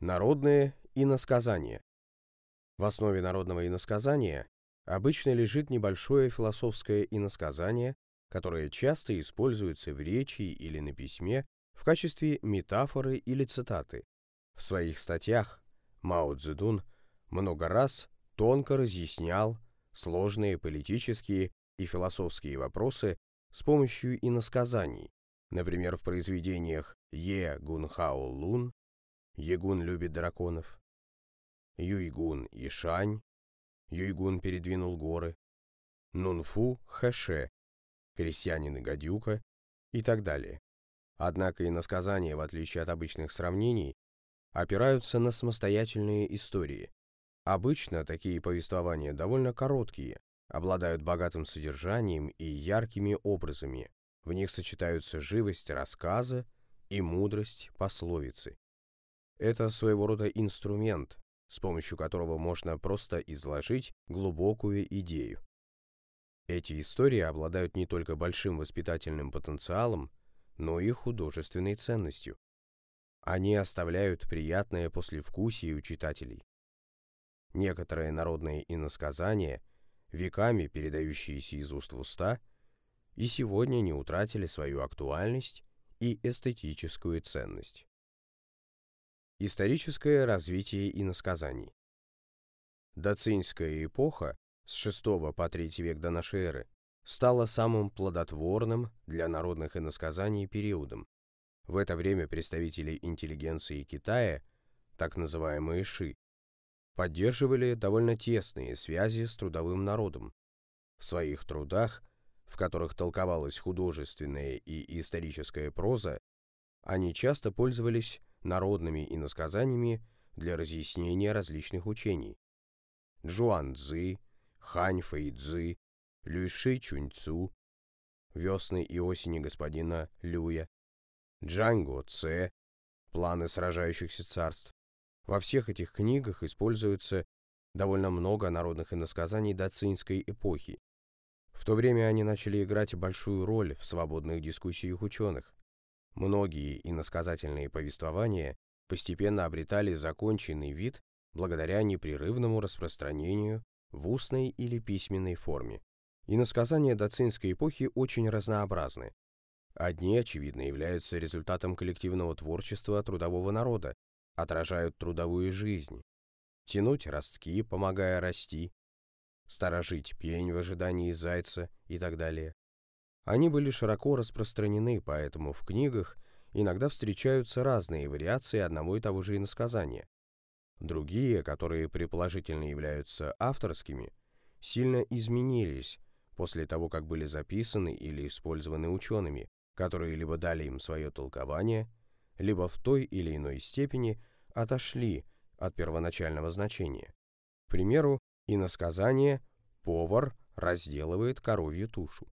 Народное иносказание. В основе народного иносказания обычно лежит небольшое философское иносказание, которое часто используется в речи или на письме в качестве метафоры или цитаты. В своих статьях Мао Цзэдун много раз тонко разъяснял сложные политические и философские вопросы с помощью иносказаний, например, в произведениях Е Гунхао Лун Егун любит драконов. Юйгун и Шань. Юйгун передвинул горы. Нунфу Хэше. Крестьянин и гадюка. И так далее. Однако иносказания, в отличие от обычных сравнений, опираются на самостоятельные истории. Обычно такие повествования довольно короткие, обладают богатым содержанием и яркими образами. В них сочетаются живость рассказа и мудрость пословицы. Это своего рода инструмент, с помощью которого можно просто изложить глубокую идею. Эти истории обладают не только большим воспитательным потенциалом, но и художественной ценностью. Они оставляют приятное послевкусие у читателей. Некоторые народные иносказания, веками передающиеся из уст в уста, и сегодня не утратили свою актуальность и эстетическую ценность. Историческое развитие иносказаний. Доцинская эпоха с VI по III век до нашей эры стала самым плодотворным для народных иносказаний периодом. В это время представители интеллигенции Китая, так называемые ши, поддерживали довольно тесные связи с трудовым народом. В своих трудах, в которых толковалась художественная и историческая проза, они часто пользовались народными иносказаниями для разъяснения различных учений. Джуан Цзы, Хань Фэй Цзы, Люйши Чунь Цу, Весны и осени господина Люя, Джанго Це, Планы сражающихся царств. Во всех этих книгах используется довольно много народных иносказаний доцинской эпохи. В то время они начали играть большую роль в свободных дискуссиях ученых. Многие иносказательные повествования постепенно обретали законченный вид благодаря непрерывному распространению в устной или письменной форме. Иносказания доцинской эпохи очень разнообразны. Одни, очевидно, являются результатом коллективного творчества трудового народа, отражают трудовую жизнь. Тянуть ростки, помогая расти, сторожить пень в ожидании зайца и так далее. Они были широко распространены, поэтому в книгах иногда встречаются разные вариации одного и того же иносказания. Другие, которые предположительно являются авторскими, сильно изменились после того, как были записаны или использованы учеными, которые либо дали им свое толкование, либо в той или иной степени отошли от первоначального значения. К примеру, иносказание «повар разделывает коровью тушу».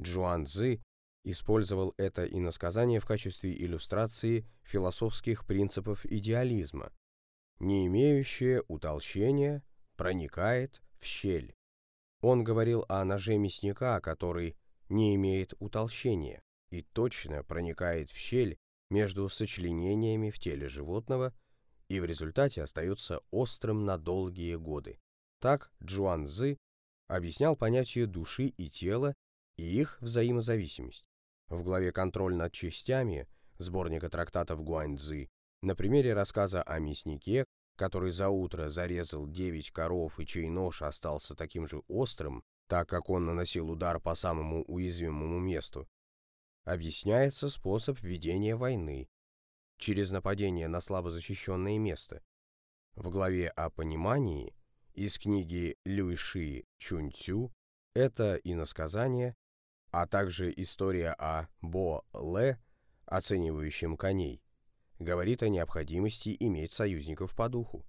Джуан Цзы использовал это иносказание в качестве иллюстрации философских принципов идеализма. Не имеющее утолщения проникает в щель. Он говорил о ноже мясника, который не имеет утолщения и точно проникает в щель между сочленениями в теле животного и в результате остается острым на долгие годы. Так Джуан Цзы объяснял понятие души и тела и их взаимозависимость. В главе «Контроль над частями» сборника трактатов Гуаньцзы на примере рассказа о мяснике, который за утро зарезал девять коров и чей нож остался таким же острым, так как он наносил удар по самому уязвимому месту, объясняется способ ведения войны через нападение на слабо защищенное место. В главе о понимании из книги Люйши Чунь-Цю это иносказание а также история о Бо-Ле, оценивающем коней, говорит о необходимости иметь союзников по духу.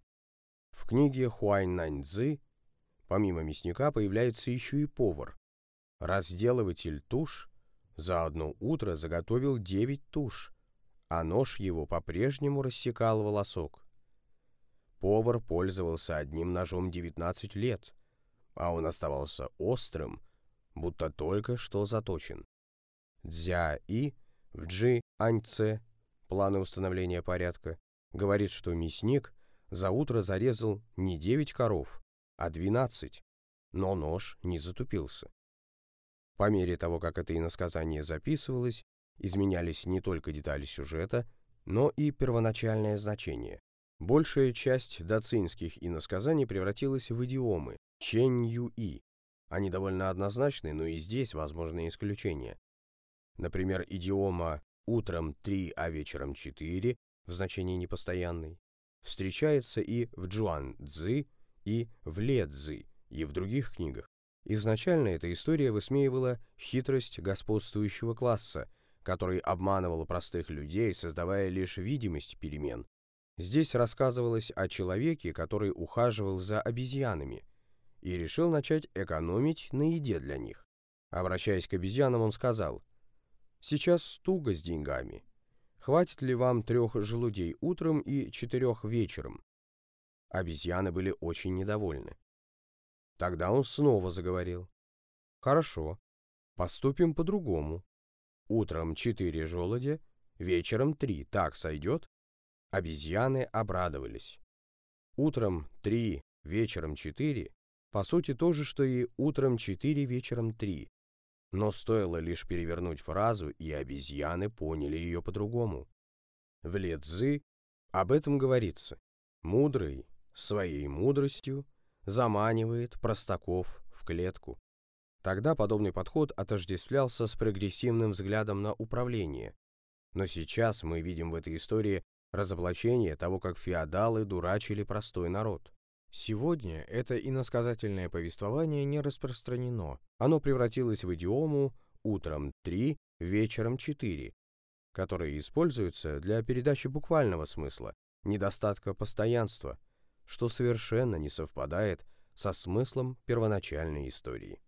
В книге Хуань Нань помимо мясника появляется еще и повар. Разделыватель туш за одно утро заготовил девять туш, а нож его по-прежнему рассекал волосок. Повар пользовался одним ножом 19 лет, а он оставался острым, будто только что заточен. Дзя И в Джи Аньце планы установления порядка говорит, что мясник за утро зарезал не 9 коров, а 12, но нож не затупился. По мере того, как это иносказание записывалось, изменялись не только детали сюжета, но и первоначальное значение. Большая часть дацинских иносказаний превратилась в идиомы чень-ю-и. Они довольно однозначны, но и здесь возможны исключения. Например, идиома «утром три, а вечером четыре» в значении непостоянный встречается и в Джуан-цзы, и в Ле-цзы, и в других книгах. Изначально эта история высмеивала хитрость господствующего класса, который обманывал простых людей, создавая лишь видимость перемен. Здесь рассказывалось о человеке, который ухаживал за обезьянами и решил начать экономить на еде для них. Обращаясь к обезьянам, он сказал, «Сейчас туго с деньгами. Хватит ли вам трех желудей утром и четырех вечером?» Обезьяны были очень недовольны. Тогда он снова заговорил. «Хорошо, поступим по-другому. Утром четыре желудя, вечером три, так сойдет?» Обезьяны обрадовались. Утром три, вечером четыре, по сути то же, что и утром четыре, вечером три. Но стоило лишь перевернуть фразу, и обезьяны поняли ее по-другому. В Ледзы об этом говорится. Мудрый своей мудростью заманивает простаков в клетку. Тогда подобный подход отождествлялся с прогрессивным взглядом на управление. Но сейчас мы видим в этой истории разоблачение того, как феодалы дурачили простой народ. Сегодня это иносказательное повествование не распространено. Оно превратилось в идиому «утром три, вечером четыре», которая используется для передачи буквального смысла, недостатка постоянства – что совершенно не совпадает со смыслом первоначальной истории.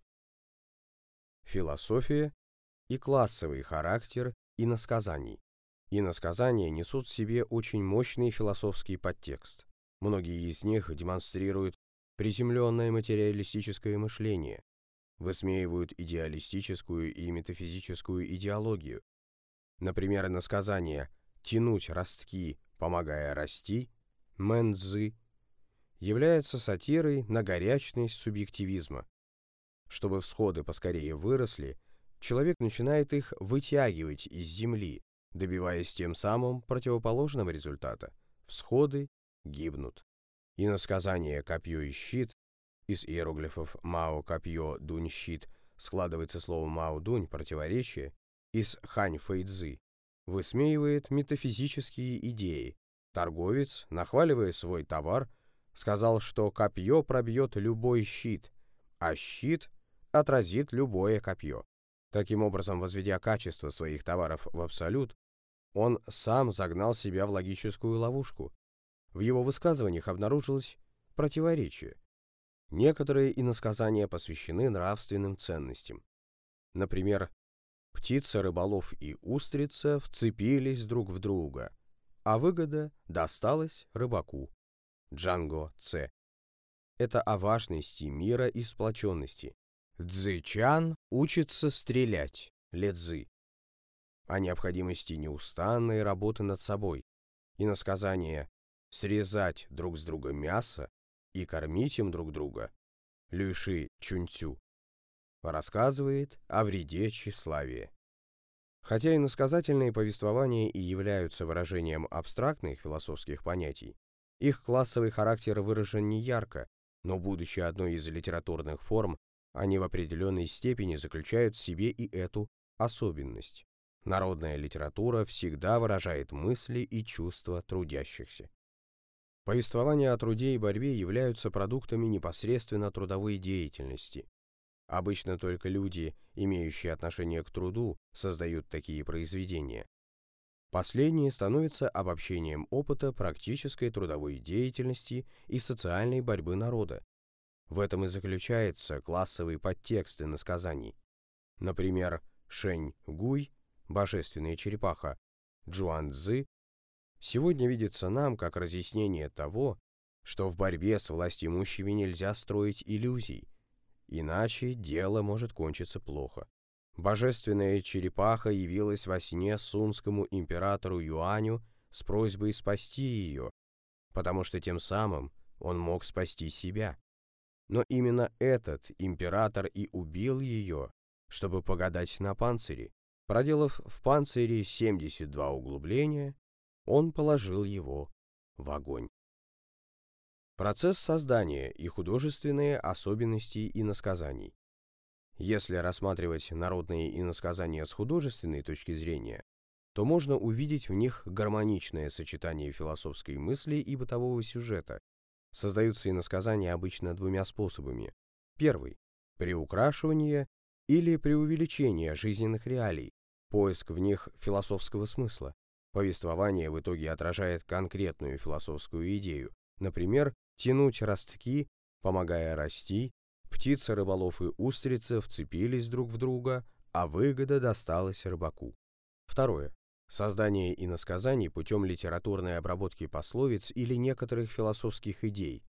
Философия и классовый характер иносказаний. Иносказания несут в себе очень мощный философский подтекст. Многие из них демонстрируют приземленное материалистическое мышление, высмеивают идеалистическую и метафизическую идеологию. Например, иносказание «тянуть ростки, помогая расти» Мэнцзы является сатирой на горячность субъективизма. Чтобы всходы поскорее выросли, человек начинает их вытягивать из земли, добиваясь тем самым противоположного результата. Всходы гибнут. И на сказание «копье и щит» из иероглифов «мао копье, дунь щит» складывается слово «мао дунь» противоречие, из «хань фэйцзы» высмеивает метафизические идеи. Торговец, нахваливая свой товар, сказал, что копье пробьет любой щит, а щит отразит любое копье. Таким образом, возведя качество своих товаров в абсолют, он сам загнал себя в логическую ловушку. В его высказываниях обнаружилось противоречие. Некоторые иносказания посвящены нравственным ценностям. Например, птица, рыболов и устрица вцепились друг в друга, а выгода досталась рыбаку. Джанго Ц. Это о важности мира и сплоченности. Цзычан учится стрелять, Ледзы. О необходимости неустанной работы над собой. И на сказание «срезать друг с друга мясо и кормить им друг друга» Люши Чунцю рассказывает о вреде тщеславия. Хотя иносказательные повествования и являются выражением абстрактных философских понятий, их классовый характер выражен не ярко, но будучи одной из литературных форм, они в определенной степени заключают в себе и эту особенность. Народная литература всегда выражает мысли и чувства трудящихся. Повествования о труде и борьбе являются продуктами непосредственно трудовой деятельности. Обычно только люди, имеющие отношение к труду, создают такие произведения. Последнее становится обобщением опыта практической трудовой деятельности и социальной борьбы народа. В этом и заключается классовый подтекст иносказаний. Например, Шэнь Гуй, божественная черепаха, Джуан Цзы, сегодня видится нам как разъяснение того, что в борьбе с властимущими нельзя строить иллюзий, иначе дело может кончиться плохо. Божественная черепаха явилась во сне сунскому императору Юаню с просьбой спасти ее, потому что тем самым он мог спасти себя. Но именно этот император и убил ее, чтобы погадать на панцире. Проделав в панцире 72 углубления, он положил его в огонь. Процесс создания и художественные особенности иносказаний. Если рассматривать народные иносказания с художественной точки зрения, то можно увидеть в них гармоничное сочетание философской мысли и бытового сюжета. Создаются иносказания обычно двумя способами. Первый – приукрашивание или преувеличение жизненных реалий, поиск в них философского смысла. Повествование в итоге отражает конкретную философскую идею, например, тянуть ростки, помогая расти, птицы, рыболов и устрицы вцепились друг в друга, а выгода досталась рыбаку. Второе. Создание иносказаний путем литературной обработки пословиц или некоторых философских идей.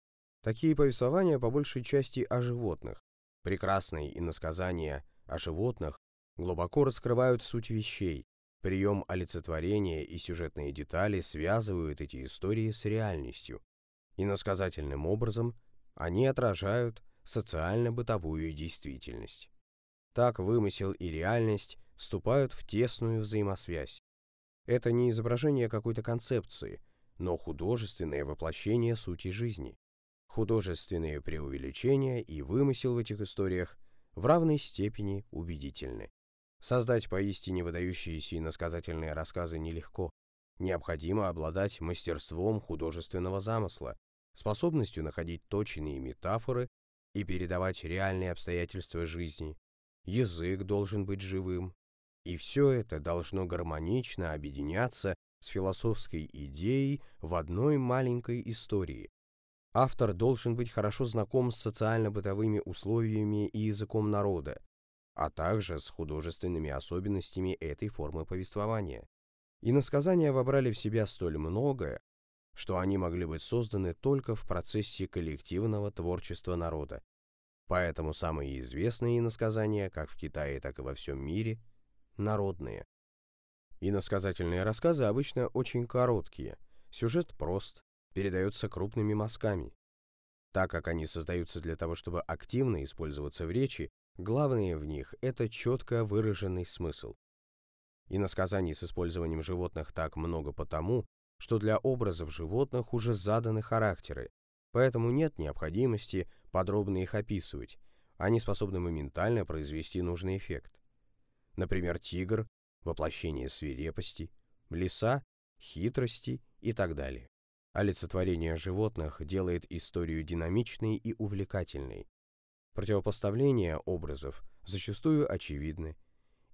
Такие повествования по большей части о животных. Прекрасные иносказания о животных глубоко раскрывают суть вещей. Прием олицетворения и сюжетные детали связывают эти истории с реальностью. Иносказательным образом они отражают социально-бытовую действительность. Так вымысел и реальность вступают в тесную взаимосвязь. Это не изображение какой-то концепции, но художественное воплощение сути жизни. Художественные преувеличения и вымысел в этих историях в равной степени убедительны. Создать поистине выдающиеся иносказательные рассказы нелегко. Необходимо обладать мастерством художественного замысла, способностью находить точные метафоры и передавать реальные обстоятельства жизни. Язык должен быть живым, и все это должно гармонично объединяться с философской идеей в одной маленькой истории. Автор должен быть хорошо знаком с социально-бытовыми условиями и языком народа, а также с художественными особенностями этой формы повествования. Иносказания вобрали в себя столь многое, что они могли быть созданы только в процессе коллективного творчества народа. Поэтому самые известные иносказания, как в Китае, так и во всем мире, народные. Иносказательные рассказы обычно очень короткие, сюжет прост, передается крупными мазками. Так как они создаются для того, чтобы активно использоваться в речи, главное в них – это четко выраженный смысл. Иносказаний с использованием животных так много потому, что для образов животных уже заданы характеры, поэтому нет необходимости подробно их описывать, они способны моментально произвести нужный эффект. Например, тигр – воплощение свирепости, лиса – хитрости и так далее. Олицетворение животных делает историю динамичной и увлекательной. Противопоставления образов зачастую очевидны,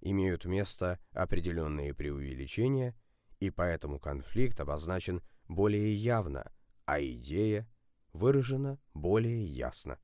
имеют место определенные преувеличения, и поэтому конфликт обозначен более явно, а идея выражена более ясно.